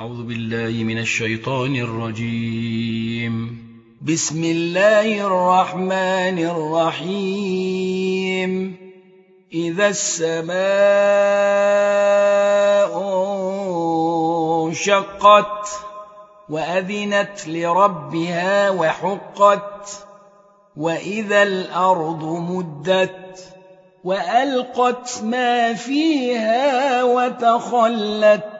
أعوذ بالله من الشيطان الرجيم. بسم الله الرحمن الرحيم. إذا السماء انشقت وأذنت لربها وحقت وإذا الأرض مدت وألقت ما فيها وتخلت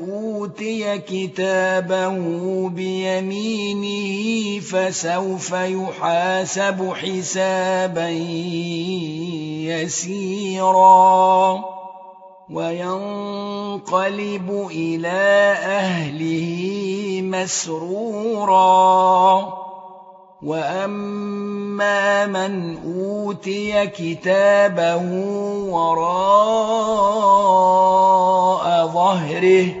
أوتي كتابه بيمينه فسوف يحاسب حسابا يسيرا وينقلب إلى أهله مسرورا وأما من أوتي كتابه وراء ظهره